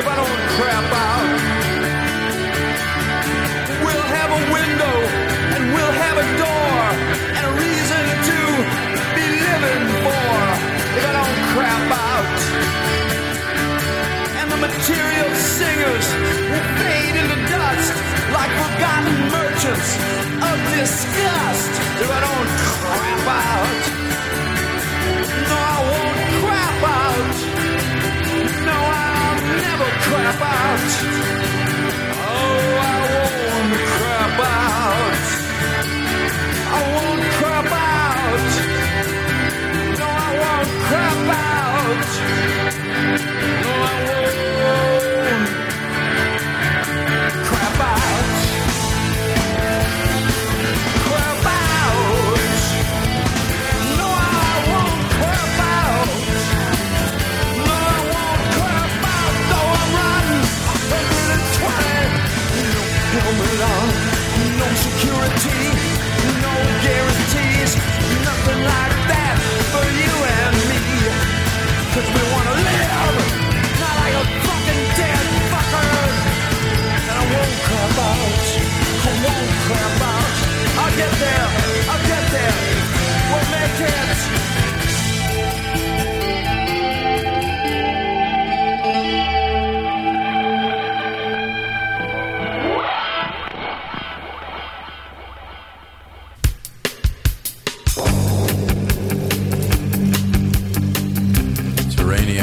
if I don't crap out. We'll have a window and we'll have a door and a reason to be living for if I don't crap out. And the material singers will fade into dust like forgotten merchants of disgust if I don't crap out. about.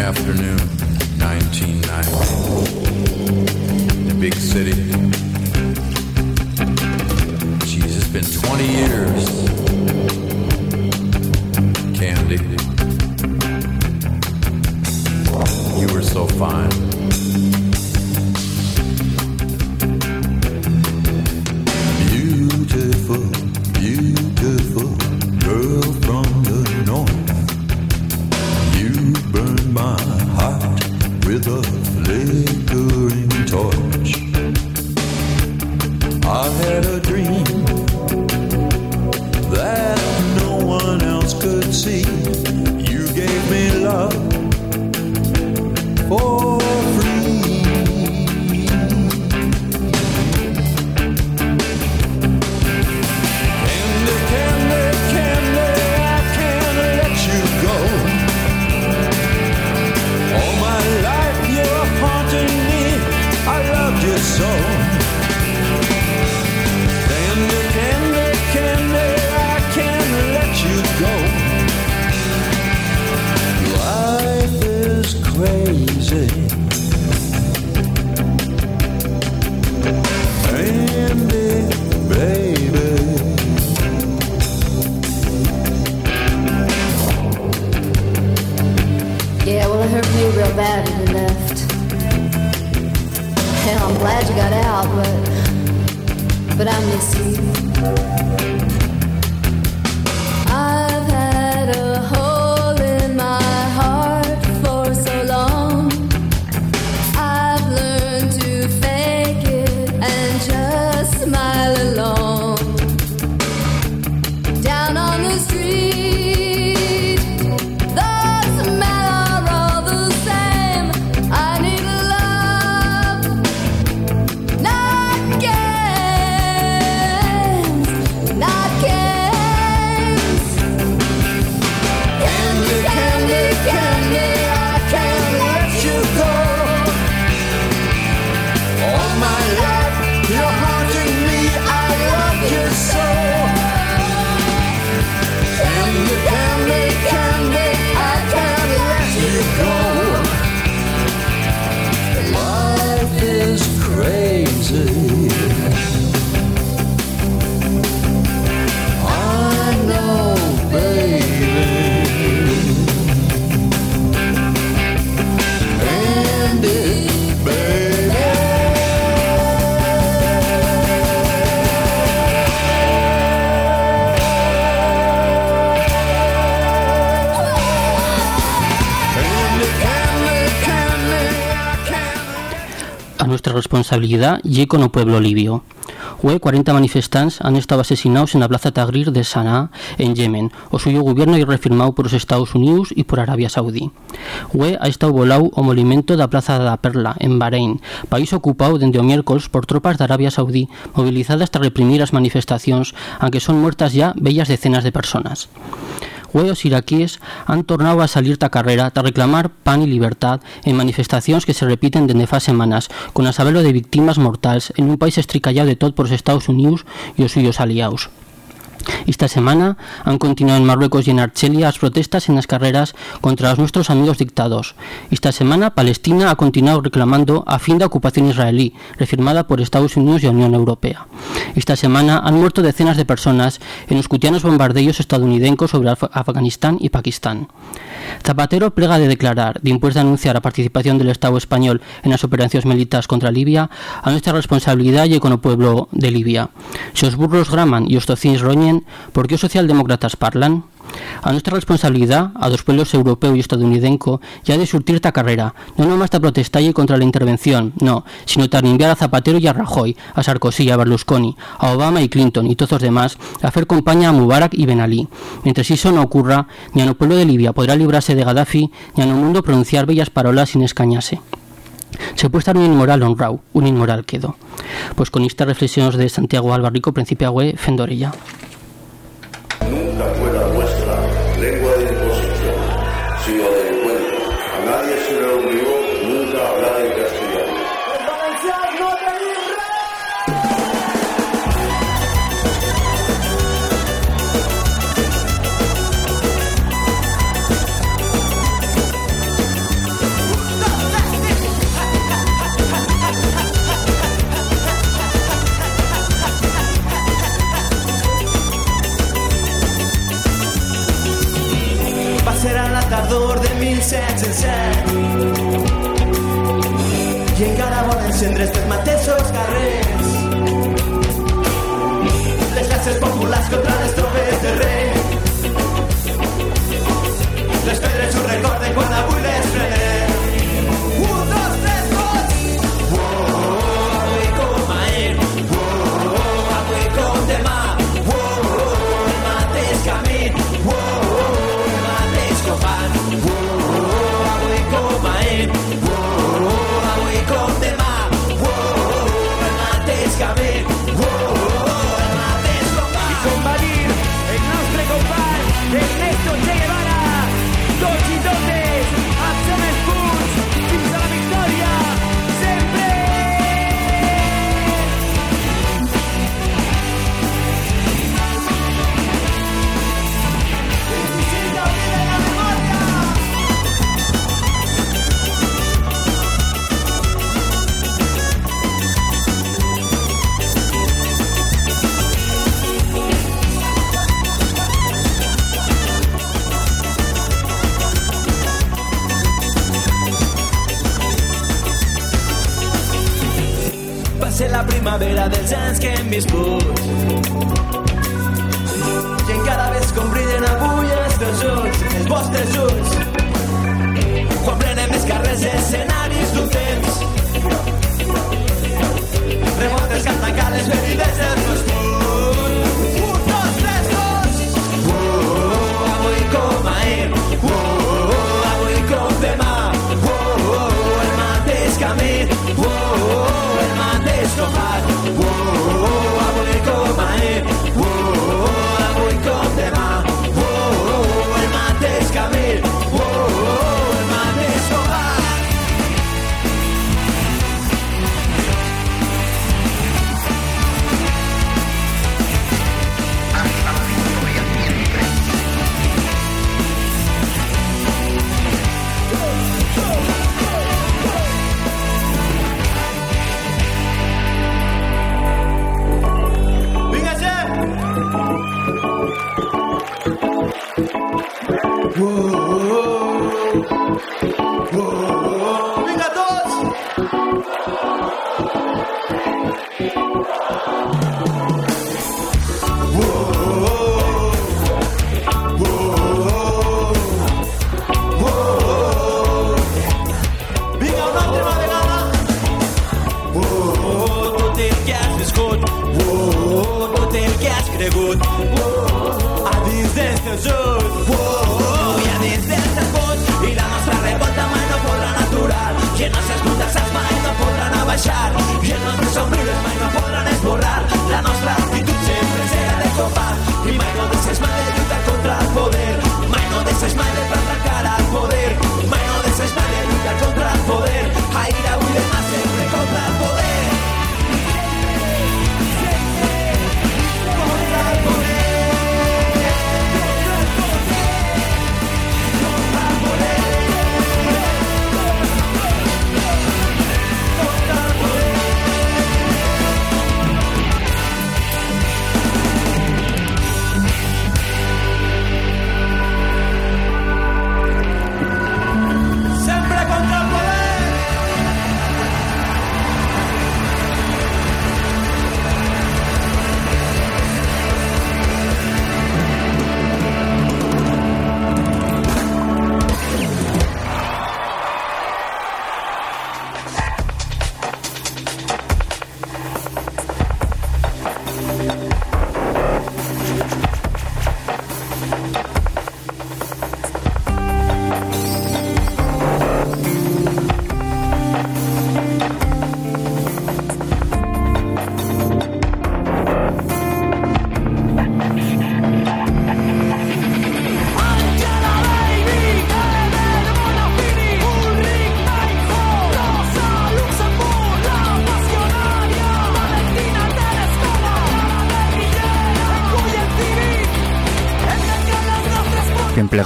afternoon, 1990. The big city. responsabilidad ye con o pueblo libio. Hue 40 manifestantes han estado asesinados en la plaza Tahrir de Sanaa, en Yemen, o suyo gobierno y refirmado por los Estados Unidos y por Arabia Saudí. Hue ha estado volado o molimento da plaza da Perla, en Bahrein, país ocupado dende o miércoles por tropas de Arabia Saudí movilizadas para reprimir las manifestaciones, aunque son muertas ya bellas decenas de personas. Hueos iraquíes han tornado a salir ta carrera ta reclamar pan y libertad en manifestaciones que se repiten desde fa semanas, con asabelo de víctimas mortales en un país estricallado de todo por los Estados Unidos y os suyos aliados. Esta semana han continuado en Marruecos y en Argelia las protestas en las carreras contra los nuestros amigos dictados. Esta semana Palestina ha continuado reclamando a fin de ocupación israelí, refirmada por Estados Unidos y Unión Europea. Esta semana han muerto decenas de personas en los cutianos bombardeos estadounidenses sobre Af Afganistán y Pakistán. Zapatero plega de declarar, después de anunciar la participación del Estado español en las operaciones militares contra Libia, a nuestra responsabilidad y con el pueblo de Libia. Si os burros graman y os tocins roñen, por qué socialdemócratas parlan? A nuestra responsabilidad, a dos pueblos europeo y estadounidense, ya de surtir esta carrera, no nomás ta protestalle contra la intervención, no, sino tan enviar a Zapatero y a Rajoy, a Sarkozy, a Berlusconi, a Obama y Clinton y todos los demás a hacer compañía a Mubarak y Ben Ali. Mientras eso no ocurra, ni a no pueblo de Libia podrá librarse de Gaddafi, ni a no mundo pronunciar bellas parolas sin escañarse. Se puede estar un inmoral honrado, un inmoral quedo. Pues con estas reflexiones de Santiago Albarrico, principia Fendorella.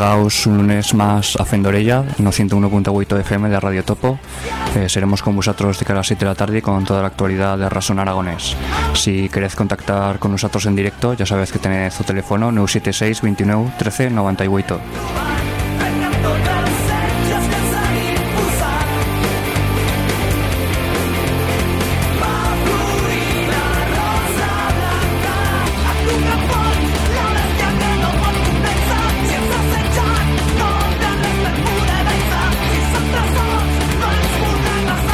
Ben plegaos un lunes más a Fendorella, no 101.8 FM de Radio Topo. Eh, seremos con vosotros de cara a las 7 de la tarde con toda la actualidad de Rason Aragonés. Si queréis contactar con nosotros en directo, ya sabéis que tenéis su teléfono 976 29 13 98.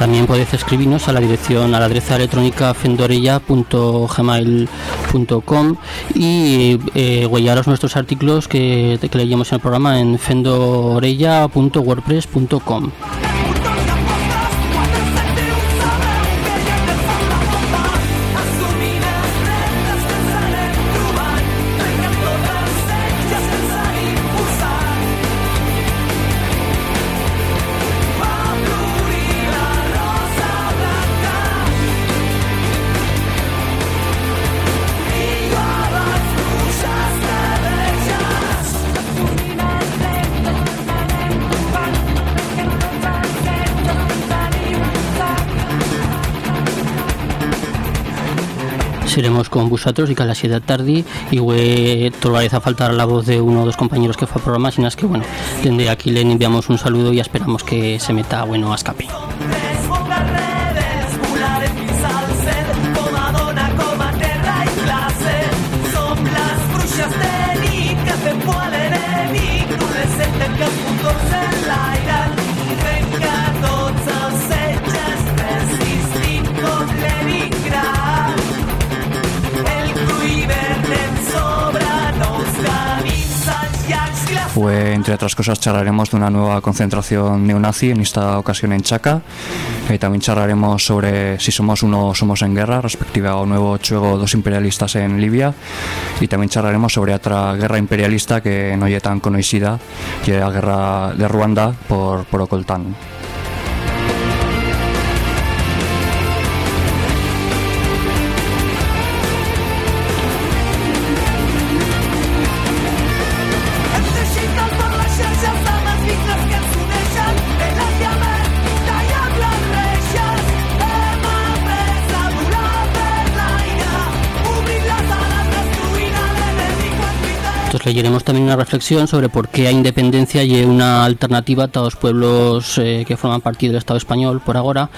También podéis escribirnos a la dirección, a la adresa electrónica fendorella.gmail.com y eh, huellaros nuestros artículos que, que leíamos en el programa en fendorella.wordpress.com. Seremos con vosotros y que a las 7 de tarde y todavía a faltar la voz de uno o dos compañeros que fue a programa, sino es que bueno, desde aquí le enviamos un saludo y esperamos que se meta bueno a escape. Entre otras cosas, charlaremos de una nueva concentración neonazi, en esta ocasión en Chaca. Eh, también charlaremos sobre si somos uno o somos en guerra, respectiva ao nuevo chuego dos imperialistas en Libia. Y también charlaremos sobre otra guerra imperialista que no es tan conocida, que es la guerra de Ruanda por, por Ocoltán. Leeremos también una reflexión sobre por qué a independencia y una alternativa a los pueblos eh, que forman parte del Estado español por ahora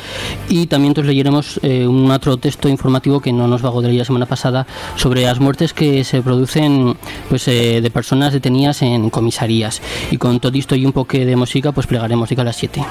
y también entonces leeremos eh, un otro texto informativo que no nos va a la semana pasada sobre las muertes que se producen pues eh, de personas detenidas en comisarías y con todo esto y un poco de música pues plegaremos a las 7.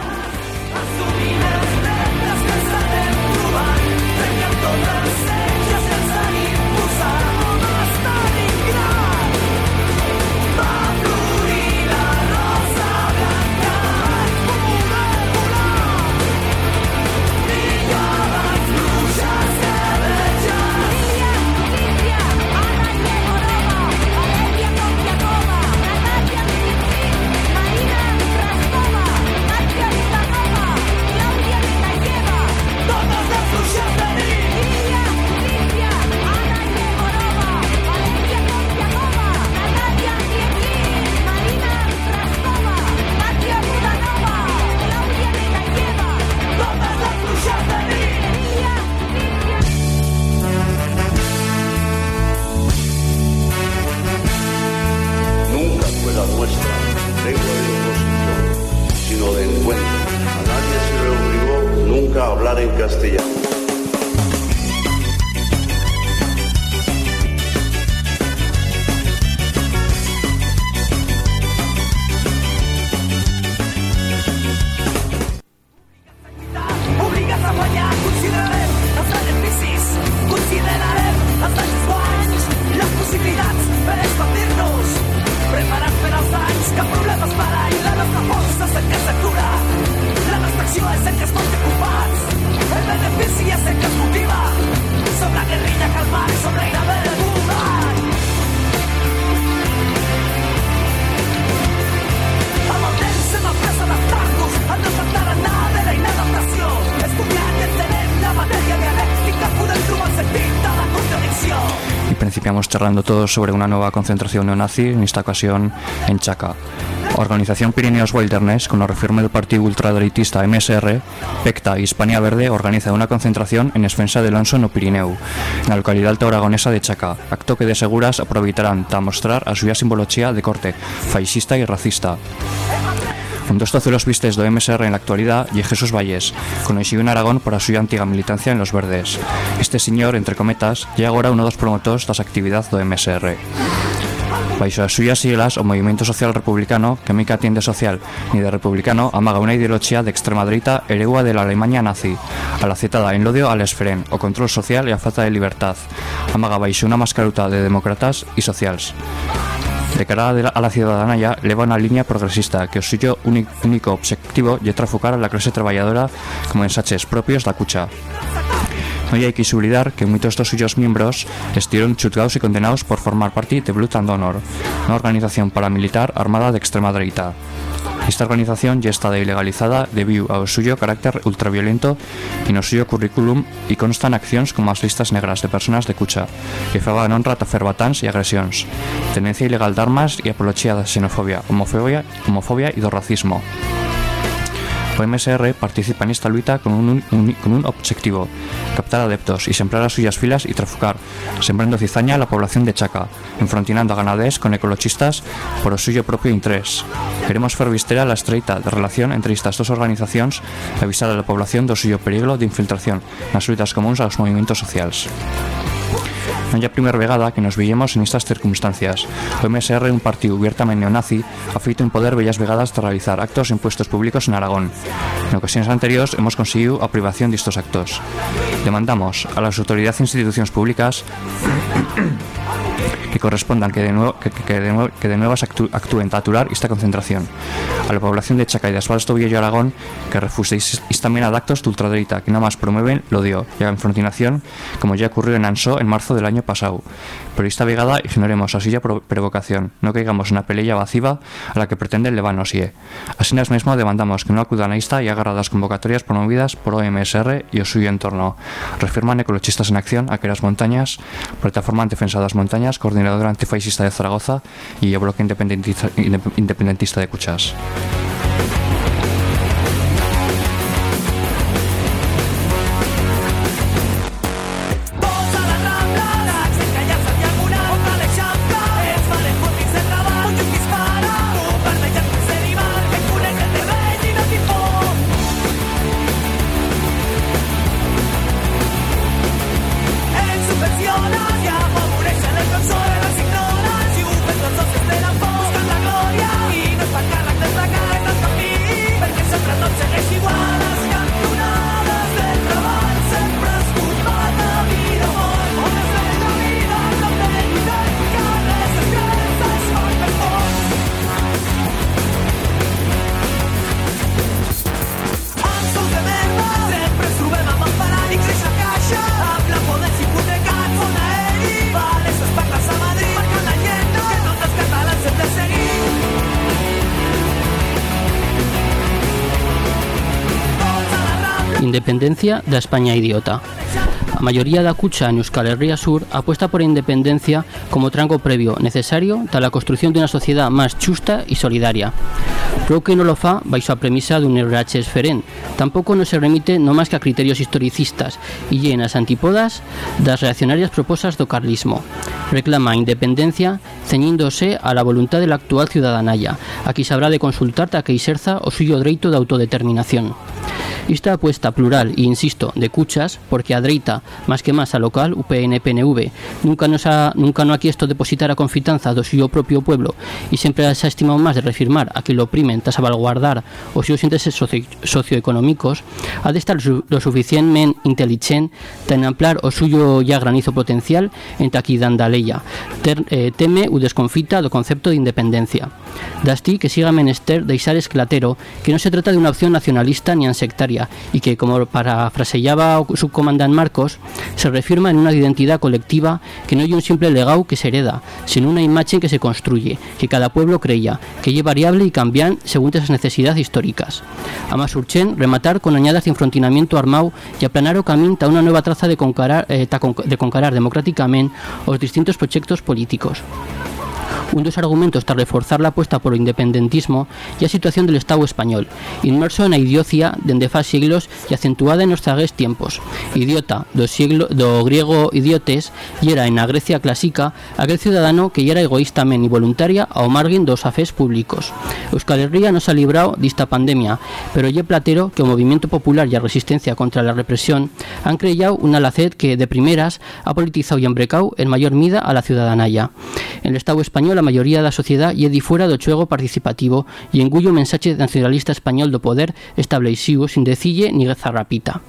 Seguiremos charlando todos sobre una nueva concentración neonazi, en esta ocasión en Chaca. Organización Pirineos Wilderness, con la reforma del partido ultradereitista MSR, PECTA y Hispania Verde organiza una concentración en defensa del Alonso no Pirineu, en la localidad alta aragonesa de Chaca, acto que de seguras aproveitarán para mostrar a suya simbología de corte fascista y racista. Un dos tozuelos vistes do MSR en la actualidad y Jesús Valles, conocido en Aragón por a súa antiga militancia en los verdes. Este señor, entre cometas, é agora uno dos promotores das actividades do MSR. Baixo as suyas siglas, o Movimiento Social Republicano, que mica tiende social ni de republicano, amaga unha ideoloxía de extrema dereita heregua de la Alemania nazi, alacetada en l'odio al esferen, o control social e a falta de libertad. Amaga baixo unha mascaruta de demócratas e socials. De cara a la ciudadanía, leva una línea progresista que o único objetivo é trafocar a la clase trabajadora como mensajes propios da cucha. No hai que olvidar que moitos dos suyos miembros estuvieron chutgados y condenados por formar parte de Blood and Honor, unha organización paramilitar armada de extrema dereita. Esta organización ya está ilegalizada debido ao suyo carácter ultraviolento y no suyo currículum y constan accións como as listas negras de personas de cucha que fagan honra a fer batáns e agresións, tenencia ilegal de armas e apoloxía da xenofobia, homofobia, homofobia e do racismo. O MSR participa en esta lucha con un, objetivo, captar adeptos y sembrar a suyas filas y traficar, sembrando cizaña a la población de Chaca, enfrontinando a ganadés con ecologistas por o suyo propio interés. Queremos fer la estreita relación entre estas dos organizacións e avisar a la población do suyo peligro de infiltración nas lutas comuns aos movimentos sociais. Non é a primeira vegada que nos veíamos en estas circunstancias. O MSR un partido abiertamente neonazi afeito en poder bellas vegadas de realizar actos en puestos públicos en Aragón. En ocasiones anteriores hemos conseguido a privación de estos actos. Demandamos a las autoridades e institucións públicas que correspondan que de nuevo, que, que de nuevo, que de nuevas actú- actúen para aturar esta concentración. A la población de Chaca y de Asfalto Viejo Aragón que refuséis esta mena de actos de que nada más promueven lo odio y la enfrontinación como ya ocurrió en Ansó en marzo del año pasado. Pero esta vegada ignoremos así ya pro- provocación, no caigamos en una pelea vacía a la que pretende el Levanos y Así mismo demandamos que no acudan a esta y agarra las convocatorias promovidas por OMSR y o suyo entorno. Refirman ecologistas en acción a que las montañas, plataforma en defensa de las montañas, coordinadora antifascista de Zaragoza y el bloque independentista, indep- independentista de Cuchas. Independencia da España idiota. A maioría da cucha en Euskal Herria Sur apuesta por a independencia como tranco previo necesario para la construcción de una sociedad más justa y solidaria. Creo que no lo fa baixo a premisa dun RH esferén. Tampouco no se remite no máis que a criterios historicistas e llenas antipodas das reaccionarias proposas do carlismo. Reclama a independencia ceñíndose a la voluntad de la actual ciudadanaya, a sabrá de consultar ta que exerza o suyo dereito de autodeterminación. Esta apuesta plural e insisto de cuchas porque a dereita máis que máis a local UPN-PNV nunca nos ha, nunca no ha quiesto depositar a confianza do suyo propio pueblo e sempre se ha estimado máis de refirmar a que lo oprimen tras salvaguardar os seus intereses socio, socioeconómicos ha de estar lo suficientemente inteligente en ampliar o suyo ya granizo potencial en taquidán da leia Ter, eh, teme o desconfita do concepto de independencia. Dasti que siga menester deixar esclatero que non se trata de unha opción nacionalista ni ansectaria y que, como parafraseaba o subcomandante Marcos, se refirma en una identidad colectiva que no hay un simple legado que se hereda, sino una imagen que se construye, que cada pueblo creía, que es variable y cambian según esas necesidades históricas. A más urgent, rematar con añadas de enfrontinamiento armado y aplanar o camino a una nueva traza de concarar, eh, ta de concarar democráticamente los distintos proyectos políticos. Un dos argumentos para reforzar la apuesta por el independentismo y a situación del Estado español, inmerso en la idiocia dende fa siglos y acentuada en los zagués tiempos. Idiota, do, siglo, do griego idiotes, y era en la Grecia clásica aquel ciudadano que era egoístamente y voluntaria ao margen dos afés públicos. Euskal Herria no se ha librado de esta pandemia, pero ye platero que o movimiento popular y a resistencia contra la represión han creado una lacet que de primeras ha politizado y embrecado en mayor mida a la ciudadanaya. En el Estado español a maioría da sociedade lle di fuera do chuego participativo e engullo o mensaxe nacionalista español do poder establecido sin decille ni zarrapita.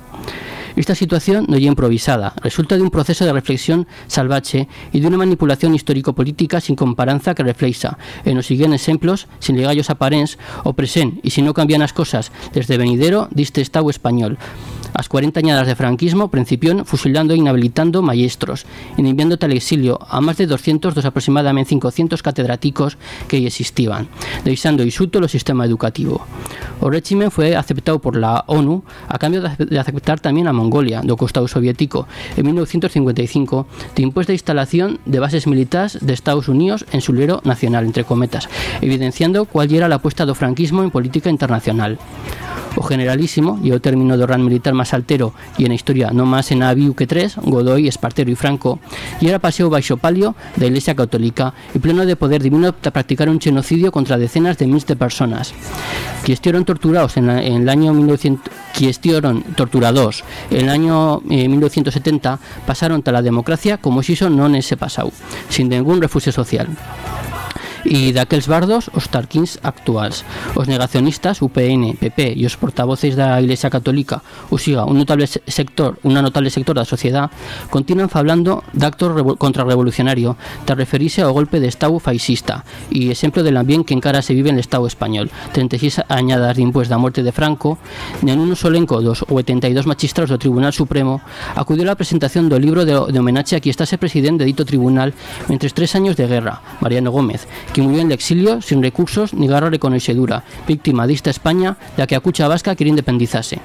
Esta situación no é improvisada, resulta de un proceso de reflexión salvache e de unha manipulación histórico-política sin comparanza que refleixa, en os siguientes exemplos, sin legallos aparents, o present e se non cambian as cosas desde venidero diste Estado español. As 40 añadas de franquismo principión fusilando e inhabilitando maestros, enviándote al exilio a máis de 200 dos aproximadamente 500 catedráticos que existían, deixando isuto o sistema educativo. O régimen foi aceptado por la ONU a cambio de de aceptar tamén a Mongolia, do costado soviético, en 1955, de impuesta instalación de bases militares de Estados Unidos en su lero nacional, entre cometas, evidenciando cuál era la apuesta do franquismo en política internacional. O generalísimo, e o término do ran militar máis altero e en a historia non máis en aviu que tres, Godoy, Espartero e Franco, e era paseo baixo palio da Iglesia Católica e pleno de poder divino para practicar un genocidio contra decenas de miles de personas. Que torturados en, en el año 1900, que torturados en el año eh, 1970 pasaron a la democracia como si eso non ese pasado, sin ningún refugio social. E daqueles bardos os tarquins actuals. Os negacionistas, UPN, PP e os portavoces da Iglesia Católica, o siga, un notable se- sector, unha notable sector da sociedade, continúan falando de revo- contrarrevolucionario de referirse ao golpe de Estado fascista e exemplo del ambiente que encara se vive el Estado español. 36 añadas de impuestos da morte de Franco, en un solenco dos 82 magistrados do Tribunal Supremo, acudiu a presentación do libro de, de a que estase presidente de dito tribunal entre tres años de guerra, Mariano Gómez, que murió en el exilio sin recursos ni garra reconocedura, víctima dista España da que a cucha vasca quere independizarse.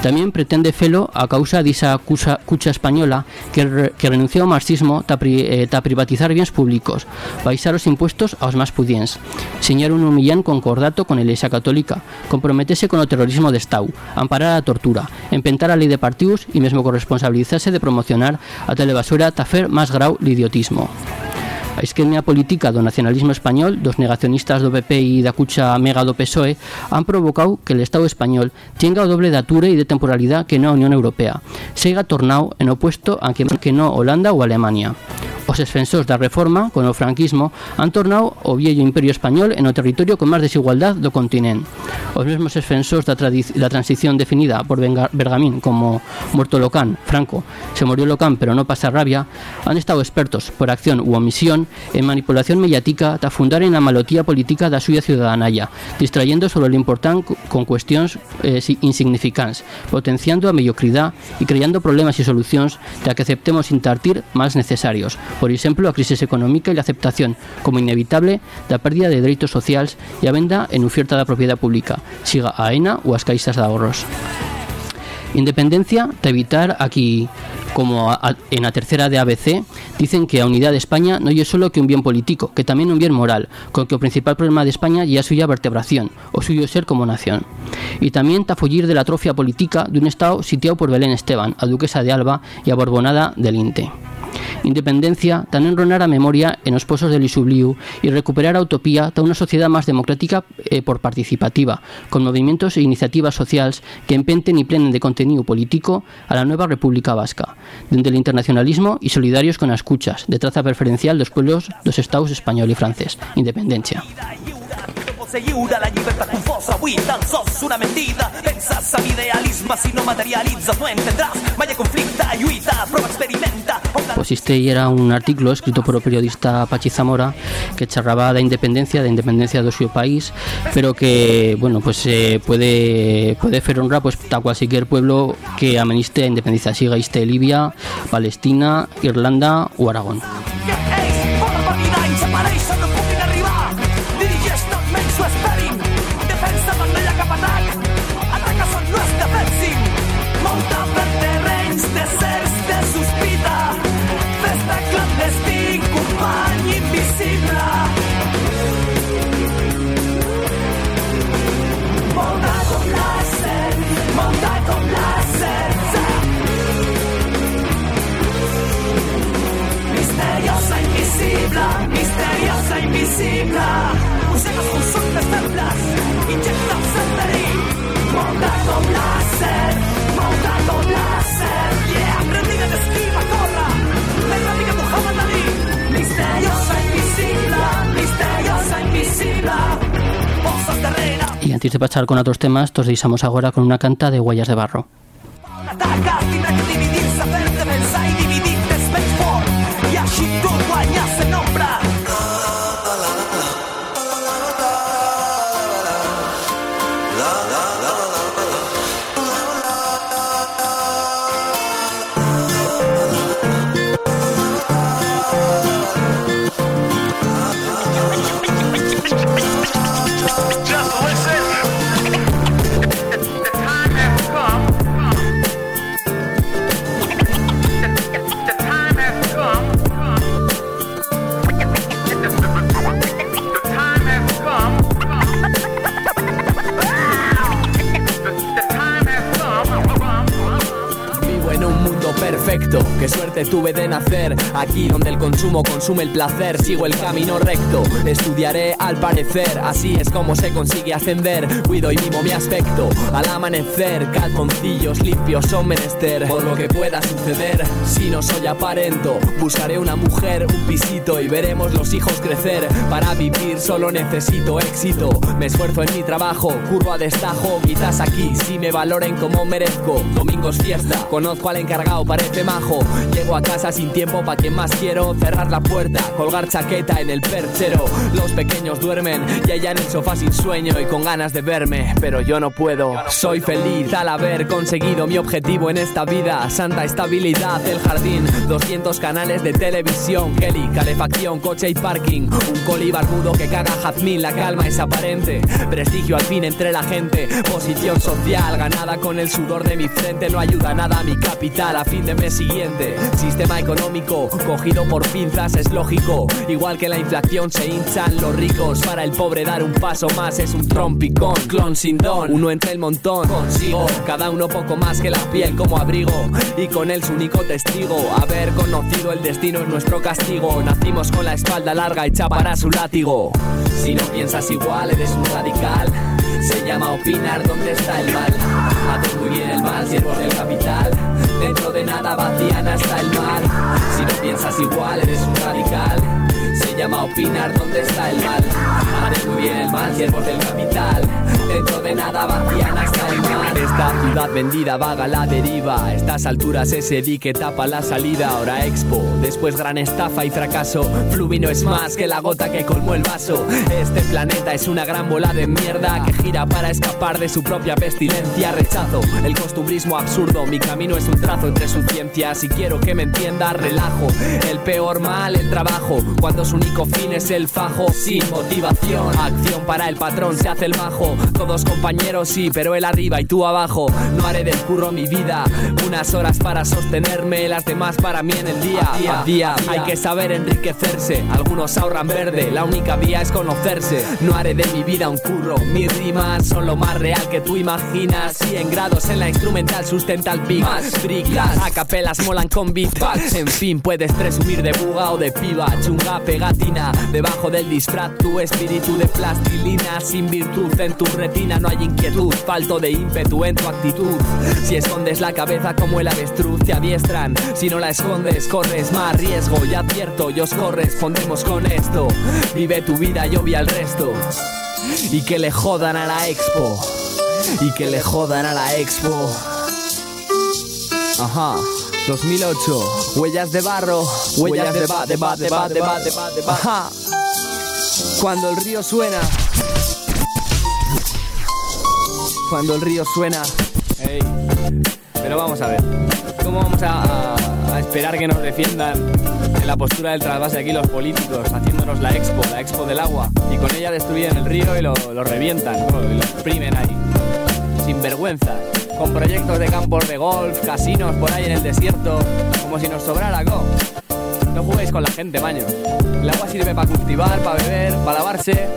Tamén pretende felo a causa disa cucha, cucha española que, re, que renunciou ao marxismo eh, ta privatizar bienes públicos, baixar os impuestos aos máis pudiens, señar un humillán concordato con a Iglesia Católica, comprometese con o terrorismo de Estado, amparar a tortura, empentar a lei de partidos e mesmo corresponsabilizarse de promocionar a telebasura ta fer máis grau de idiotismo. A esquemia política do nacionalismo español, dos negacionistas do PP e da cucha mega do PSOE han provocado que el Estado español tenga o doble de ature e de temporalidade que na Unión Europea. Seiga tornado en opuesto a que, que no Holanda ou Alemania. Os defensores da reforma, con o franquismo, han tornado o viejo imperio español en o territorio con máis desigualdad do continente. Os mesmos defensores da, da transición definida por Bergamín como muerto Locán, Franco, se murió Locán pero no pasa rabia, han estado expertos, por acción u omisión, en manipulación mediática ta fundar en la malotía política da suya ciudadanaya, distrayendo sobre lo importante co- con cuestións eh, si- insignificantes, potenciando a mediocridad e creando problemas e solucións da que aceptemos intartir máis necesarios, por exemplo, a crisis económica e a aceptación como inevitable da pérdida de dereitos sociais e a venda en oferta da propiedade pública, siga a ENA ou as caixas de ahorros. Independencia de evitar aquí, como a- a- en la tercera de ABC, dicen que a unidad de España no es solo que un bien político, que también un bien moral, con que el principal problema de España ya es suya vertebración, o suyo ser como nación. Y también ta follir de la atrofia política de un Estado sitiado por Belén Esteban, a duquesa de Alba y a Borbonada del Inte. Independencia tan enronar a memoria en los pozos del Isubliu y recuperar a utopía ta una sociedad más democrática eh, por participativa, con movimientos e iniciativas sociales que empenten y plenen de contenido político a la nueva República Vasca, desde el internacionalismo y solidarios con las escuchas, de traza preferencial dos pueblos dos estados español y francés. Independencia. Lliure, la llibertat confosa. Avui tan sols una mentida. Penses en idealisme, si no materialitzes no entendràs. Mai hi ha conflicte, lluita, prova, experimenta. On la Pues este era un artículo escrito por el periodista Pachi Zamora que charraba de independencia, de independencia de su país, pero que, bueno, pues eh, puede puede hacer honra pues a cualquier pueblo que ameniste a independencia, siga este Libia, Palestina, Irlanda o Aragón. Antes de pasar con otros temas, nos deixamos ahora con una canta de Huellas de Barro. Aquí donde el consumo consume el placer, sigo el camino recto. Estudiaré al parecer, así es como se consigue ascender. Cuido y mimo mi aspecto. Al amanecer, calzoncillos limpios son menester. Por lo que pueda suceder, si no soy aparento, buscaré una mujer, un pisito y veremos los hijos crecer. Para vivir solo necesito éxito. Me esfuerzo en mi trabajo, curvo a destajo. Quizás aquí si me valoren como merezco. Domingos fiesta, conozco al encargado, parece majo. Llego a casa sin tiempo pa' más quiero. Cerrar la puerta, colgar chaqueta en el perchero. Los pequeños duermen y allá en el sofá sin sueño y con ganas de verme, pero yo no puedo. Soy feliz al haber conseguido mi objetivo en esta vida. Santa estabilidad, el jardín, 200 canales de televisión, Kelly, calefacción, coche y parking. Un coli barbudo que caga jazmín, la calma es aparente. Prestigio al fin entre la gente, posición social ganada con el sudor de mi frente. No ayuda nada a mi capital a fin de mes siguiente. Sistema económico cogido por pinzas es lógico. Igual que la inflación se hinchan los ricos. Para el pobre dar un paso más es un trompicón. Clon sin don, uno entre el montón. Consigo cada uno poco más que la piel como abrigo. Y con él su único testigo. Haber conocido el destino es nuestro castigo. Nacimos con la espalda larga hecha para su látigo. Si no piensas igual, eres un radical. Se llama opinar dónde está el mal. Hacen muy bien el mal, siervos del capital. Dentro de nada vacían hasta el mar. Si no piensas igual, eres un radical. Llama opinar dónde está el mal. Hacen muy bien el mal, siervos del capital. Dentro de nada vacían hasta el mar. Esta ciudad vendida vaga a la deriva. A estas alturas ese dique tapa la salida. Ahora expo, después gran estafa y fracaso. Fluvi no es más que la gota que colmó el vaso. Este planeta es una gran bola de mierda que gira para escapar de su propia pestilencia. Rechazo el costumbrismo absurdo. Mi camino es un trazo entre su ciencia. Si quiero que me entienda, relajo. El peor mal, el trabajo. Cuando su único fin es el fajo. Sin motivación, acción para el patrón se hace el majo. Todos compañeros, sí, pero él arriba y tú abajo. No haré del curro mi vida. Unas horas para sostenerme, las demás para mí en el día. A día, hay que saber enriquecerse. Algunos ahorran verde, la única vía es conocerse. No haré de mi vida un curro. Mis rimas son lo más real que tú imaginas. 100 grados en la instrumental sustenta el beat. Más a capelas molan con beatbox. En fin, puedes presumir de buga o de piba. Chunga debajo del disfraz tu espíritu de plastilina. Sin virtud en tu retina no hay inquietud. Falto de ímpetu en tu actitud. Si escondes la cabeza como el avestruz, te adiestran. Si no la escondes, corres más riesgo. Y advierto, y os correspondemos con esto. Vive tu vida, yo vi al resto. Y que le jodan a la expo. Y que le jodan a la expo. Ajá. 2008, huellas de barro, huellas de ba, de ba, de ba, de ba, de ba, de ba. Ajá. Cuando el río suena. Cuando el río suena. Ey. Pero vamos a ver. ¿Cómo vamos a, a- a esperar que nos defiendan en la postura del trasvase aquí los políticos, haciéndonos la expo, la expo del agua? Y con ella destruyen el río y lo, lo revientan, ¿no? y lo exprimen ahí. Sin vergüenza. Con proyectos de campos de golf, casinos por ahí en el desierto, como si nos sobrara, ¿co? No juguéis con la gente, maño. El agua sirve para cultivar, para beber, para lavarse.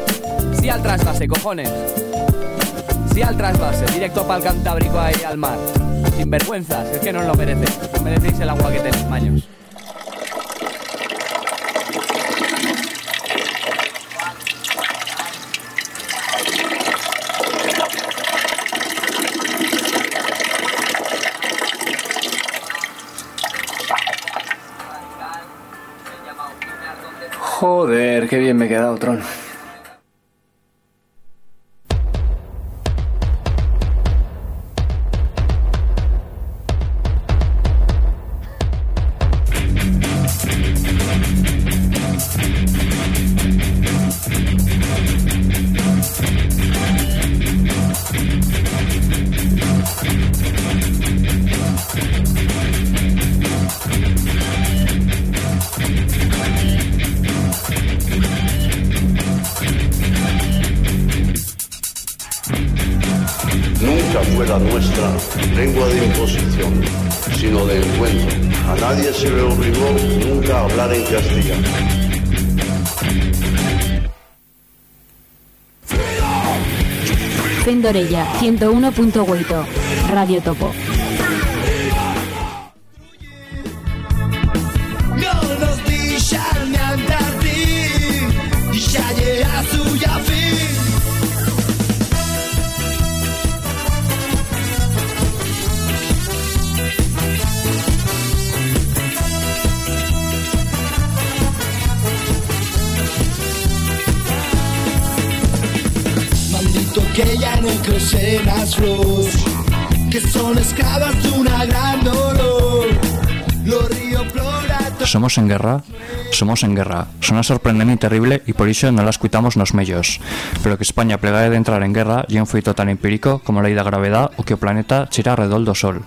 Sí al trasvase, cojones. Sí al trasvase, directo para el Cantábrico ahí al mar. Sin vergüenzas, es que no os lo merecéis. No merecéis el agua que tenéis, maños. Qué bien me he quedado, Tron. Fendorella 101.8 Radio Topo. No Somos en guerra? Somos en guerra. Suena sorprendente y terrible y por iso non las cuitamos nos mellos. Pero que España plegade de entrar en guerra é un feito tan empírico como a lei da gravedad o que o planeta chira alrededor do Sol.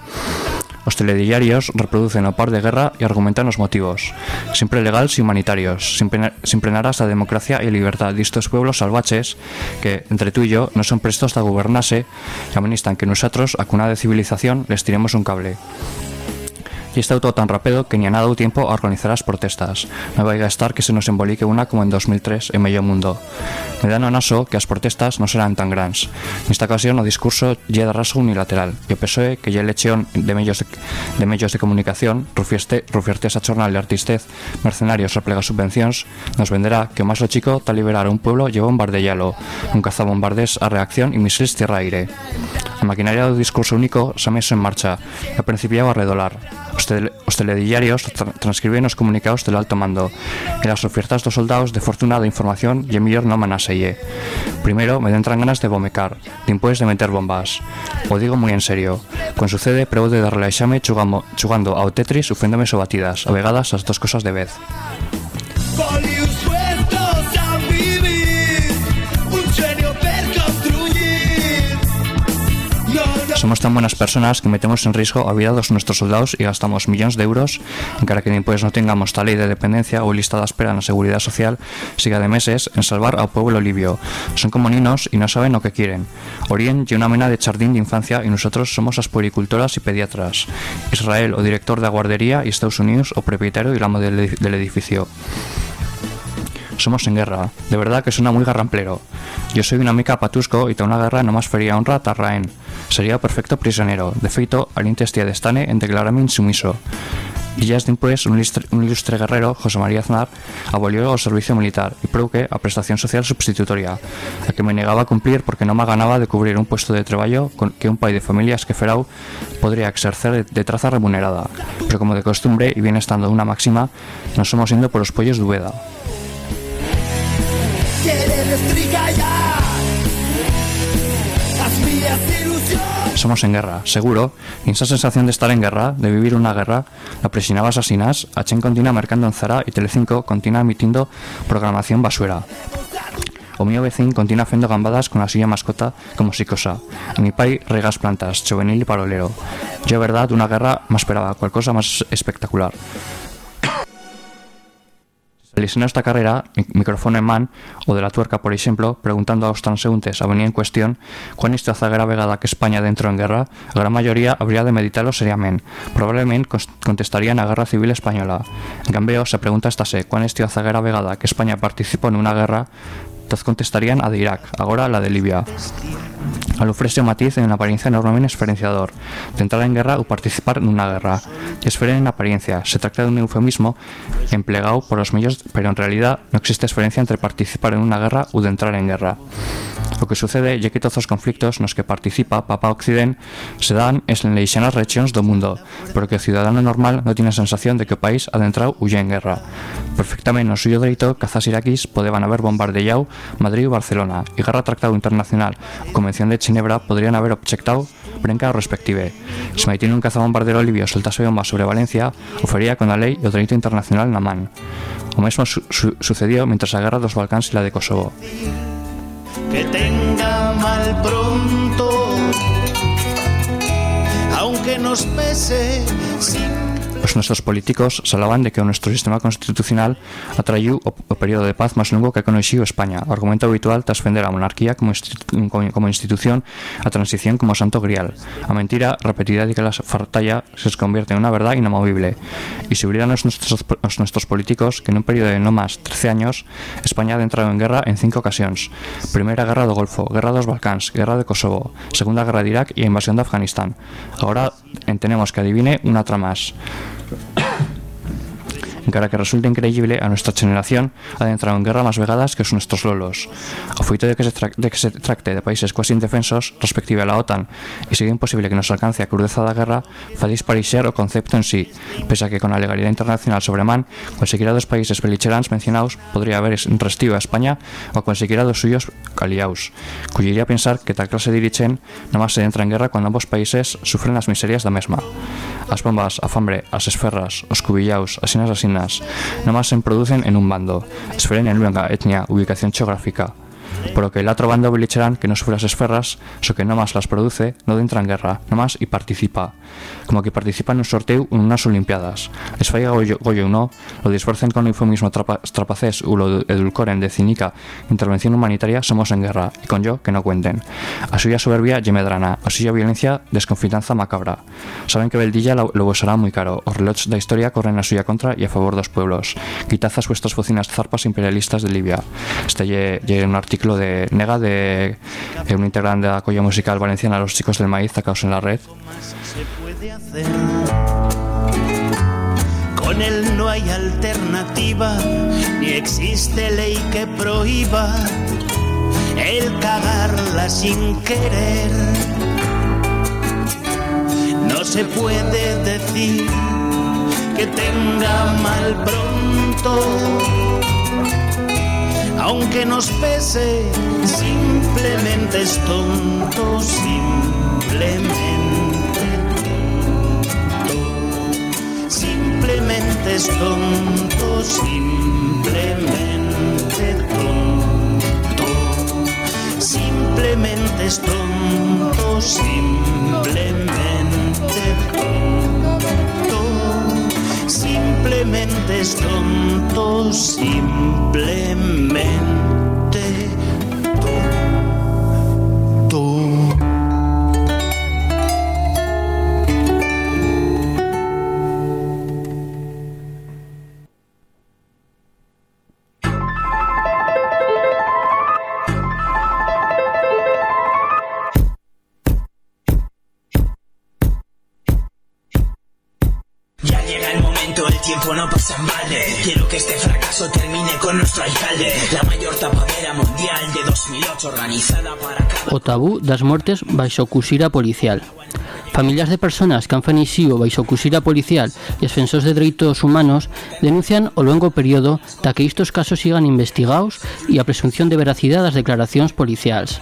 Os telediarios reproducen o par de guerra e argumentan os motivos, sempre legales e humanitarios, sin, pena- sin plenarás a democracia e libertad. Distos pueblos salvaches que, entre tú y yo, no son prestos a gobernarse e amenistan que nosotros, a cuna de civilización, les tiremos un cable. Está todo tan rápido que ni ha dado tiempo a organizar las protestas. No vaya a estar que se nos embolique una como en 2003 en medio mundo. Me da no naso que las protestas no serán tan grandes. En esta ocasión o discurso lle de raso unilateral. E o PSOE, que lle lecheón de medios de, de de comunicación, rufieste, rufierte esa jornal de artistez, mercenarios replega subvencións, nos venderá que o máis lo chico tal liberar a un pueblo lleva un bardellalo, un cazabombardés a reacción e misiles tierra-aire. A maquinaria do discurso único xa meso en marcha e principiaba a redolar. Os, tele, os telediarios tra transcriben os comunicados del alto mando e as ofertas dos soldados de fortuna da información e mellor non manaselle. Primeiro me entran ganas de vomecar, dimpois de meter bombas. O digo moi en serio. Con sucede, prego de relaxame chugando, chugando ao Tetris uféndome so batidas, a vegadas as dos cosas de vez. Somos tan buenas personas que metemos en riesgo a vida dos nuestros soldados y gastamos millóns de euros en cara que después no tengamos tal ley de dependencia o lista de espera na seguridad social siga de meses en salvar ao pueblo libio. Son como ninos y no saben lo que quieren. Orien y una mena de jardín de infancia y nosotros somos as puericultoras y pediatras. Israel, o director de guardería y Estados Unidos, o propietario y amo del, edi- del edificio. Somos en guerra, de verdad que suena muy garramplero. Yo soy una mica patusco y ta una guerra no más fería honra a Raen. Sería perfecto prisionero. De feito, aliente estia de estane en declararme insumiso. Ya después, un ilustre, un ilustre guerrero, José María Aznar, abolió el servicio militar y prouque a prestación social substitutoria, a que me negaba a cumplir porque no me ganaba de cubrir un puesto de trabajo que un pai de familias que ferau podría exercer de, traza remunerada. Pero como de costumbre y viene estando una máxima, no somos yendo por los pollos de Ubeda. Somos en guerra, seguro, y esa sensación de estar en guerra, de vivir una guerra, la presionabas asinas, H continúa mercando en Zara y Telecinco continúa emitiendo programación basura. O mío vecín continúa haciendo gambadas con la suya mascota como psicosa. En mi pai regas plantas, juvenil y parolero. Yo, verdad, una guerra me esperaba, cual cosa más espectacular. Salís esta carrera, mi- micrófono en man, o de la tuerca, por ejemplo, preguntando a los transeúntes a venir en cuestión cuán esta zaguera vegada que España dentro en guerra, la gran mayoría habría de meditarlo seriamente. Probablemente contestarían a guerra civil española. En cambio, se pregunta esta se, cuán esta zaguera vegada que España participó en una guerra, todos contestarían a de Irak, ahora la de Libia. Al ofrece un matiz en apariencia enormemente experienciador, de entrar en guerra o participar en una guerra. Esfera en apariencia, se trata de un eufemismo empleado por los medios, pero en realidad no existe diferencia entre participar en una guerra o de entrar en guerra. Lo que sucede ya que todos los conflictos nos que participa Papa Occidente se dan en las regiones del mundo, pero que el ciudadano normal no tiene sensación de que el país adentrado huye en guerra. Perfectamente no suyo derecho, cazas iraquíes podían haber bombardeado Madrid o Barcelona, y guerra tratado internacional o Convención de Ginebra podrían haber objectado brenca o respective. Me tiene un cazabombardero libio soltase bombas sobre Valencia, ofería con la ley y el derecho internacional en la mano. O mismo su- su- sucedió mientras la guerra de los Balcáns la de Kosovo. que tenga mal pronto, aunque nos pese sin Los nuestros políticos se alaban de que nuestro sistema constitucional atrayó o, o periodo de paz más largo que ha conocido España. Argumento habitual tras defender a monarquía como, institu- como, institución, a transición como santo grial. A mentira repetida de que la fartalla se convierte en una verdad inamovible. Y si hubieran los nuestros, políticos que en un periodo de no más 13 años España ha entrado en guerra en cinco ocasiones. Primera guerra del Golfo, guerra de los Balcáns, guerra de Kosovo, segunda guerra de Irak y invasión de Afganistán. Ahora entendemos que adivine una otra más. Gracias. Encara que resulte increíble, a nuestra generación ha entrado en guerra más vegadas que os nuestros lolos. A feito de que, se de que se tracte de países quasi indefensos respective a la OTAN y sigue imposible que nos alcance a crudeza da guerra, fa disparixer o concepto en sí, pese a que con la legalidad internacional sobre man, cualquiera dos países beligerants mencionados podría haber restivo a España o a cualquiera dos suyos aliados, cuyo iría a pensar que tal clase de dirigen nomás se entra en guerra cuando ambos países sufren las miserias da mesma. As bombas, a fambre, as esferras, os cubillaus, as sinas asinas, nomás se producen en un bando, esferen en luenga, etnia, ubicación geográfica. Por lo que el otro bando beligerán que no sufre las esferras, so que nomás las produce, no entra en guerra, nomás y participa. Como que participa en un sorteo en unas olimpiadas. Les falla Goyo, Goyo no, lo disfuercen con eufemismo trapa, trapacés o lo edulcoren de cínica intervención humanitaria, somos en guerra, y con yo que no cuenten. A suya soberbia ye medrana, a suya violencia desconfianza macabra. Saben que Beldilla lo, lo usará muy caro, os relojes da historia corren a suya contra y a favor dos pueblos. Quitazas vuestras focinas zarpas imperialistas de Libia. Este ye un artículo de Nega de eh, un integrante de la colla musical valenciana Los Chicos del Maíz sacados en la red. Con él no hay alternativa, ni existe ley que prohíba el cagarla sin querer. No se puede decir que tenga mal pronto, aunque nos pese, simplemente es tonto, simplemente. Simplemente es tonto, simplemente tonto, simplemente es tonto, simplemente tonto, simplemente es tonto, simplemente. Ya llega el momento el tiempo no pasa en balde. Quiero que este fracaso termine con nuestro alcalde. La mayor tapadera mundial de 2008 organizada para... O tabú das mortes baixo cusira policial. Familias de persoas que han fenecido baixo cusira policial e defensores de dereitos humanos denuncian o longo período da que estos casos sigan investigados e a presunción de veracidade das declaracións policiais.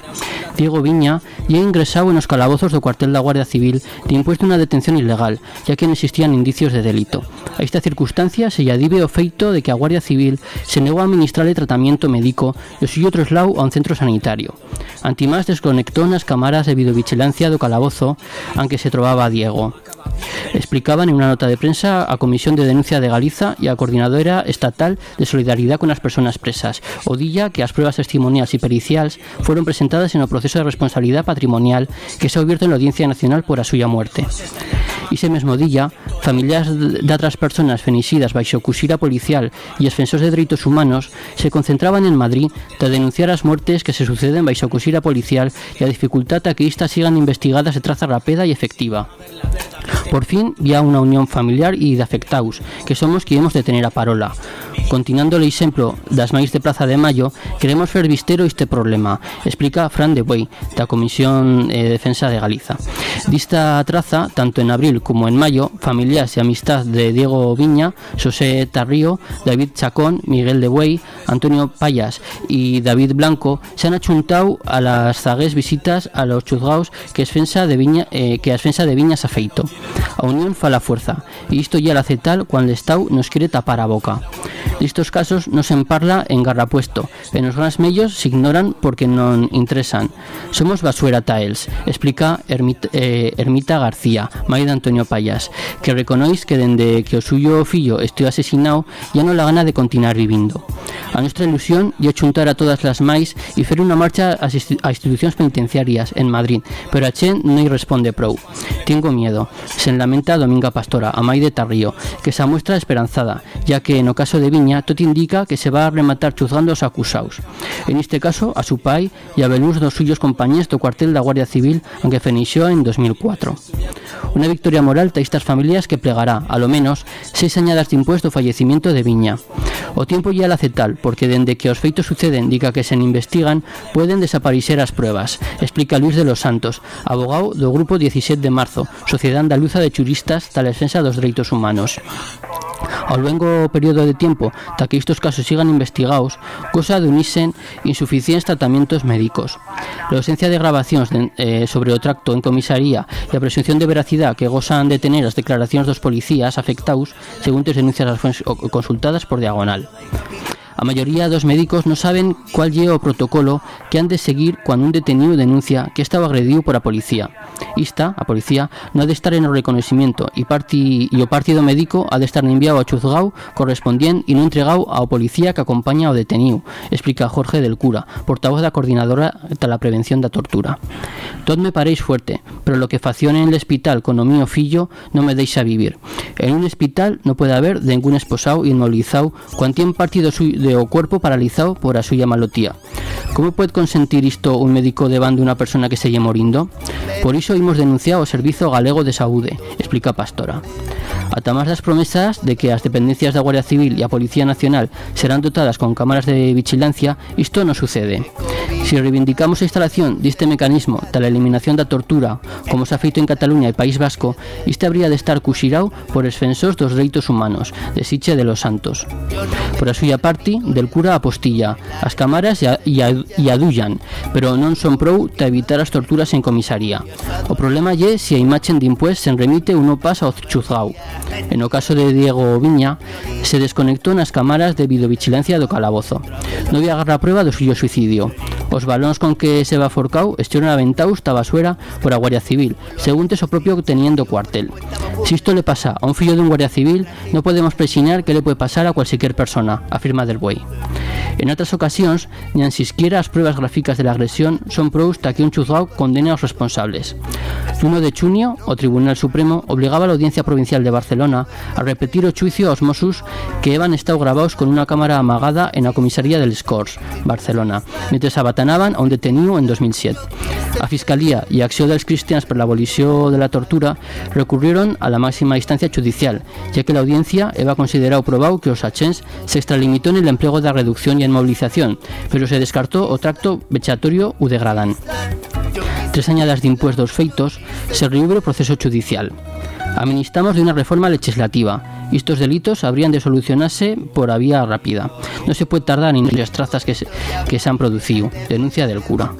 Diego Viña lle ingresado en os calabozos do cuartel da Guardia Civil de impuesto unha detención ilegal, ya que non existían indicios de delito. A esta circunstancia se adive o feito de que a Guardia Civil se negou a administrarle tratamiento médico e o suyo traslau a un centro sanitario. Antimás desconectou nas cámaras de videovigilancia do calabozo en que se trovaba Diego. Explicaban en una nota de prensa a Comisión de Denuncia de Galiza y a Coordinadora Estatal de Solidaridad con las Personas Presas, o dilla que as pruebas testimoniales y periciales fueron presentadas en el proceso de responsabilidad patrimonial que se ha abierto en la Audiencia Nacional por a suya muerte. Ese mesmo día, familiares de otras personas fenicidas baixo cusira policial y defensores de derechos humanos se concentraban en Madrid para denunciar las muertes que se suceden baixo cusira policial y a dificultad a que éstas sigan investigadas de traza rápida y efectiva. Por fin, vía una unión familiar y de afectaus, que somos que hemos de tener a parola. Continuando el exemplo das máis de Plaza de Mayo, queremos fer vistero este problema, explica Fran de Buey, da Comisión eh, de Defensa de Galiza. Dista traza, tanto en abril como en mayo, familias e amistad de Diego Viña, José Tarrío, David Chacón, Miguel de Buey, Antonio Payas y David Blanco se han achuntado a las zagues visitas a los chuzgaos que Asfensa de Viña eh, que de Viñas ha feito. A unión fa la fuerza, e isto ya la hace tal cuando el Estado nos quiere tapar a boca. Estos casos no se parla en garrapuesto, en los grandes medios se ignoran porque non interesan. Somos basuera taels, explica Ermita, eh, Ermita García, mai de Antonio Payas, que reconois que dende que o suyo fillo estou asesinado ya no la gana de continuar vivindo. A nuestra ilusión é chuntar a todas las máis e fer unha marcha a institucións penitenciarias en Madrid, pero a Chen non responde prou. Tengo miedo, se lamenta Dominga Pastora, a mai de Tarrío, que se muestra esperanzada, ya que no caso de Viña tot indica que se va a rematar chuzgando aos acusados. En este caso, a su pai e a Belús dos suyos compañeros do cuartel da Guardia Civil, aunque fenixó en 2004. Una victoria moral a estas familias que plegará, a lo menos, seis añadas de impuesto ao fallecimiento de Viña. O tiempo ya la hace tal, porque dende que os feitos suceden dica que se investigan, pueden desaparecer as pruebas, explica Luis de los Santos, abogado do Grupo 17 de Marzo, Sociedade Andaluza de Juristas da Defensa dos Dereitos Humanos. Ao longo período de tiempo ta que estos casos sigan investigados, cosa de unisen insuficientes tratamientos médicos. La ausencia de grabacións de, eh, sobre o tracto en comisaría e a presunción de veracidade publicidade que gozan de tener as declaracións dos policías afectados segundo as denuncias as consultadas por Diagonal. A maioría dos médicos non saben cuál é o protocolo que han de seguir cando un detenido denuncia que estaba agredido por a policía. Ista, a policía, non ha de estar en o reconocimiento e, parti, o partido médico ha de estar enviado a chuzgao correspondiente e non entregado ao policía que acompaña ao detenido, explica Jorge del Cura, portavoz da coordinadora de la prevención da tortura. Tot me paréis fuerte, pero lo que facione en el hospital con o mío fillo non me deixa vivir. En un hospital non puede haber ningún esposado inmovilizado cuando tiene partido su, de o cuerpo paralizado por a suya malotía. Como pode consentir isto un médico devant dunha persona que se lle morindo? Por iso imos denunciar o Servizo Galego de Saúde, explica Pastora. Ata máis das promesas de que as dependencias da Guardia Civil e a Policía Nacional serán dotadas con cámaras de vigilancia, isto non sucede. Si reivindicamos a instalación deste mecanismo tal eliminación da tortura, como se ha feito en Cataluña e País Vasco, isto habría de estar cuxirao por defensores dos dereitos humanos, de Siche de los Santos. Por a suya parte, del cura a postilla, as cámaras e, a, e, e pero non son prou ta evitar as torturas en comisaría. O problema é se a imaxe de impues se remite ou non pasa ao chuzgao. En o caso de Diego Viña, se desconectou nas cámaras de videovigilancia do calabozo. Non había agarra prueba do suyo suicidio. Os balóns con que se va forcao estiveron aventaus ta basuera por a Guardia Civil, según o propio teniendo cuartel. Si isto le pasa a un fillo dun Guardia Civil, non podemos prexinar que le puede pasar a cualquier persona, afirma Del Buey. En outras ocasións, nin siquiera as pruebas gráficas de la agresión son prous ta que un chuzgao condene aos responsables. L'1 de junio, o Tribunal Supremo obligaba a la Audiencia Provincial de Barcelona a repetir o xuicio aos Mossos que eban estado grabados con unha cámara amagada en a comisaría del Scors, Barcelona, mentres abatanaban a un detenido en 2007. A Fiscalía e a Acció dels Cristians per l'abolició de la tortura recurrieron a la máxima instancia judicial, ya que la audiencia eva considerado probado que os achens se extralimitó en el empleo da reducción y en movilización, pero se descartó o tracto vexatorio u degradante. tres añadas de impuestos feitos, se reúbe o proceso judicial. Administramos de una reforma legislativa y estos delitos habrían de solucionarse por vía rápida. No se puede tardar en las trazas que se, que se han producido. Denuncia del cura.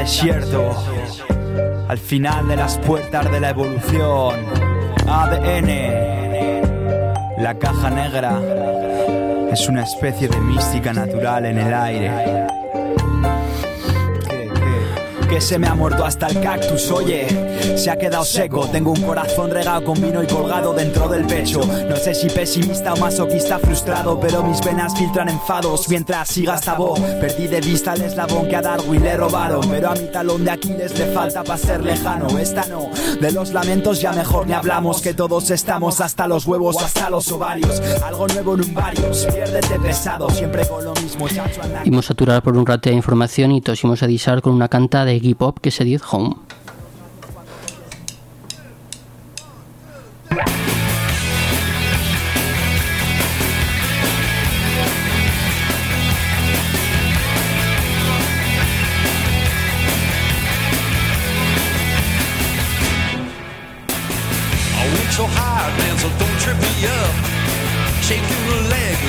Desierto, al final de las puertas de la evolución. ADN, la caja negra, es una especie de mística natural en el aire. Que se me ha muerto hasta el cactus, oye, se ha quedado seco. Tengo un corazón regado con vino y colgado dentro del pecho. No sé si pesimista o masoquista frustrado, pero mis venas filtran enfados mientras siga esta voz. Perdí de vista el eslabón que a Darwin le robaron, pero a mi talón de Aquiles le falta para ser lejano. Esta no, de los lamentos ya mejor ni hablamos, que todos estamos hasta los huevos, hasta los ovarios. Algo nuevo en un varios, piérdete pesado, siempre con lo mismo, chacho. Imos a aturar por un rato de información y todos imos a disar con una canta de Iggy Pop que se dice Home.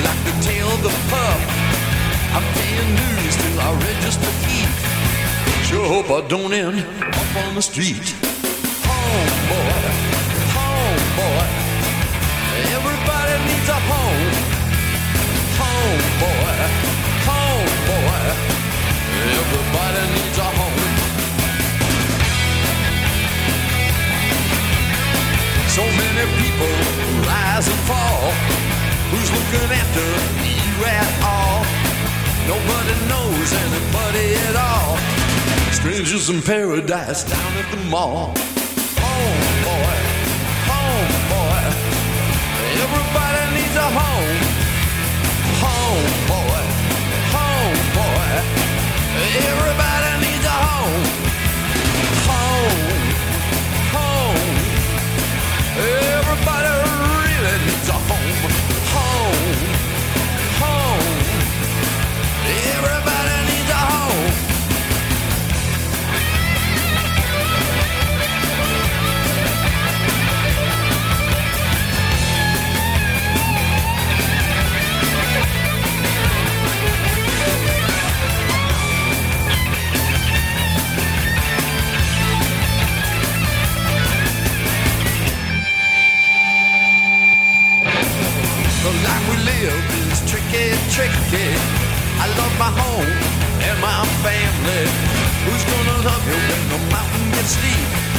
Like the tail of the pup. I'm paying dues till I register feet. Sure hope I don't end up on the street. Home, boy, home, boy. Everybody needs a home. Home, boy, home, boy. Everybody needs a home. So many people rise and fall. Who's looking after you at all? Nobody knows anybody at all. Strangers in paradise down at the mall. Home, boy, home, boy. Everybody needs a home. Home, boy, home, boy. Everybody needs a home. Home, home. Everybody tricky, tricky. I love my home and my family. Who's gonna love you when the mountain gets steep?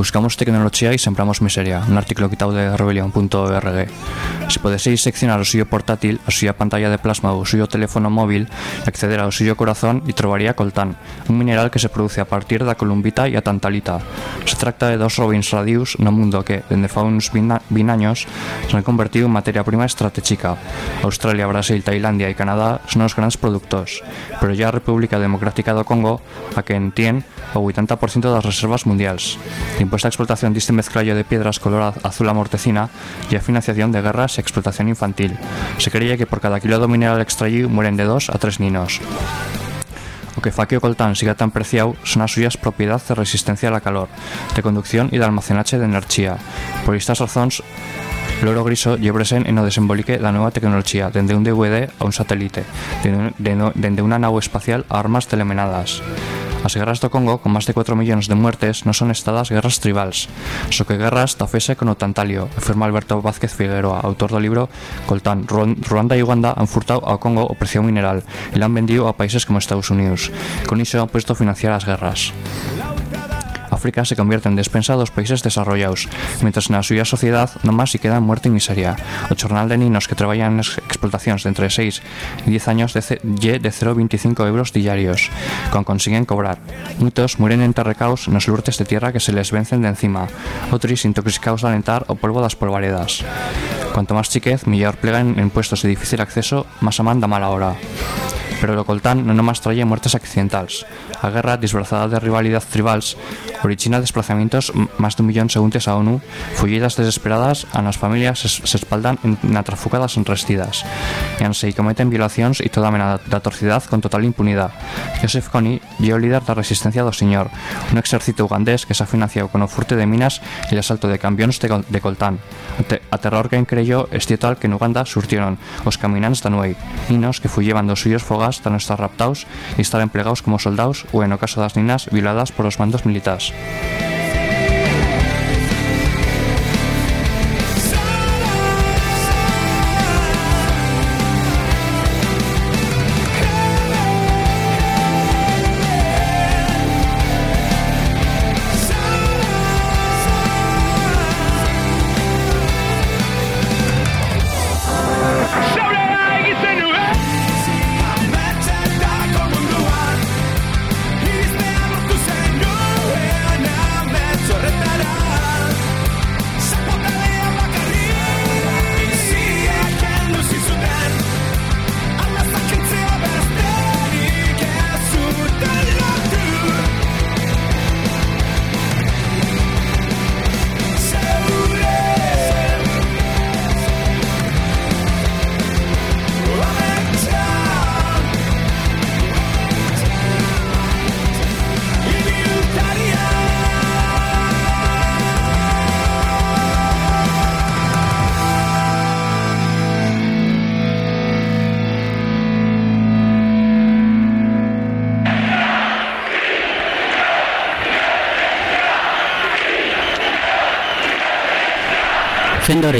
Buscamos tecnología y sembramos miseria. Un artículo quitado de rebelión.org. Si podéis seccionar o suyo portátil, a suya pantalla de plasma o suyo teléfono móvil, acceder ao suyo corazón y trobaría coltán, un mineral que se produce a partir da columbita e a tantalita. Se trata de dos robins radius no mundo que, dende fa uns 20 años, se han convertido en materia prima estratégica. Australia, Brasil, Tailandia e Canadá son os grandes productores, pero ya República Democrática do Congo, a que entien o 80% das reservas mundiales. La impuesta explotación diste mezclallo de piedras color az- azul a mortecina y a financiación de guerras e explotación infantil. Se creía que por cada kilo de mineral extraído mueren de 2 a 3 ninos. O que fa que o coltán siga tan preciado son as suyas propiedades de resistencia a la calor, de conducción y de almacenaje de energía. Por estas razones, L'oro griso llebresen en o desembolique da nueva tecnología, dende un DVD a un satélite, dende, dende- dende una nave espacial a armas telemenadas. As guerras do Congo, con máis de 4 millóns de muertes, non son estadas guerras tribals, so que guerras da fese con o Tantalio, afirma Alberto Vázquez Figueroa, autor do libro Coltán, Ruanda e Uganda han furtado ao Congo o precio mineral e l'han vendido a países como Estados Unidos. Con iso han puesto a financiar as guerras. África se convierte en despensa dos países desarrollados, mientras na súa sociedad nomás si queda en muerte e miseria. O jornal de ninos que traballan en explotacións de entre 6 e 10 años de, de 0,25 euros diarios, con consiguen cobrar. Muchos mueren enterrecados nos lurtes de tierra que se les vencen de encima, outros intoxicados de alentar o polvo das polvaredas. Cuanto máis chiquez, mellor plegan en puestos de difícil acceso, máis aman da mala hora. Pero lo coltán non nomás trae muertes accidentals. A guerra, disfrazada de rivalidad tribals, origina desplazamientos más de un millón seguntes a ONU, fullidas desesperadas a nas familias se, se espaldan en, na trafucadas enrestidas, e anse cometen violacións e toda mena da torcidad con total impunidade. Joseph Kony lle o líder da resistencia do señor, un exército ugandés que se ha financiado con o furte de minas e el asalto de cambións de, de coltán. A terror que encreyó este tal que en Uganda surtieron os caminantes da Nuei, ninos que fulleban dos suyos fogas tan estar raptados e estar emplegados como soldados ou, en o caso das ninas, violadas por os mandos militares.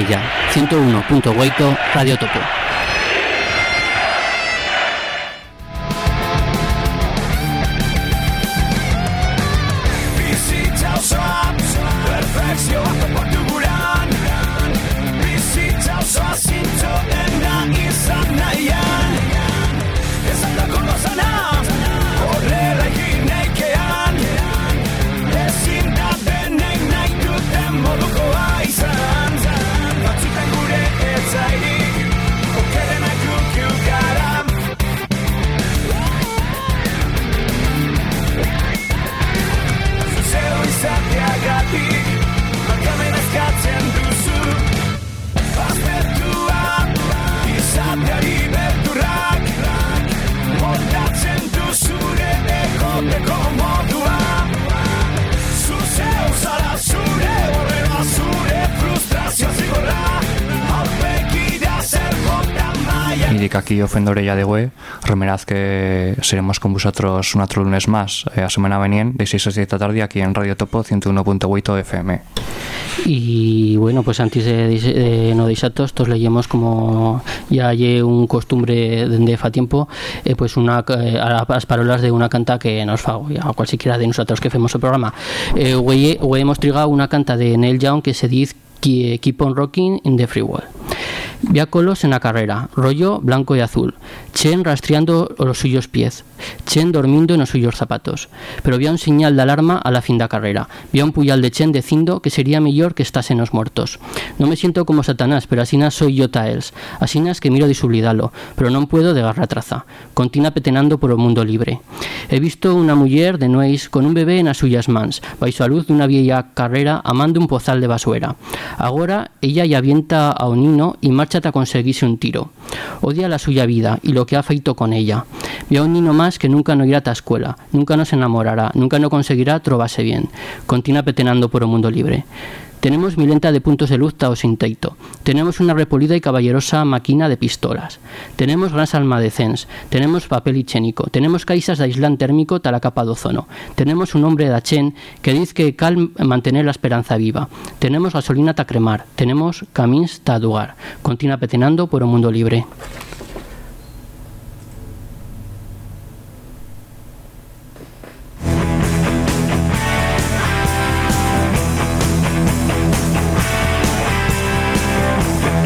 Orella, 101.8 Radio Topo. Aquí ofendo orella de güey, remeraz que seremos con vosotros un otro lunes más, eh, a semana venien, de 6 a 7 de la tarde aquí en Radio Topo 101.8 FM. Y bueno, pues antes de, de no deixar todos, como ya hay un costumbre de fa tiempo, eh, pues una eh, a las parolas de una canta que nos fa a cualquiera de nosotros que hacemos el programa. Eh, hoy, hemos trigado una canta de Neil Young que se dice Keep on Rocking in the Free World. Vía colos en la carrera, rollo blanco y azul. Chen rastreando los suyos pies. Chen dormindo en los suyos zapatos. Pero había un señal de alarma a la fin da carrera. Vía un puyal de Chen dicindo que sería mejor que estasen los muertos. No me siento como Satanás, pero asinas soy yo taels. Asinas que miro de sublidalo, pero no puedo de la traza. Continua petenando por el mundo libre. He visto una mujer de nueis con un bebé en las suyas mans, baixo a luz de una vieja carrera amando un pozal de basuera. Ahora ella ya avienta a un nino y márchate a conseguirse un tiro. Odia la suya vida y lo que ha feito con ella. Ve a un nino más que nunca no irá a ta escuela, nunca no se enamorará, nunca no conseguirá trobarse bien. Continúa petenando por el mundo libre. Tenemos milenta de puntos de luz tao sin teito. Tenemos una repolida y caballerosa máquina de pistolas. Tenemos grans almadecens. Tenemos papel higiénico. Tenemos caixas de aislante térmico tal de ozono. Tenemos un hombre de Achen que dice que cal mantener la esperanza viva. Tenemos gasolina ta cremar. Tenemos camins ta adugar. Continúa petenando por un mundo libre.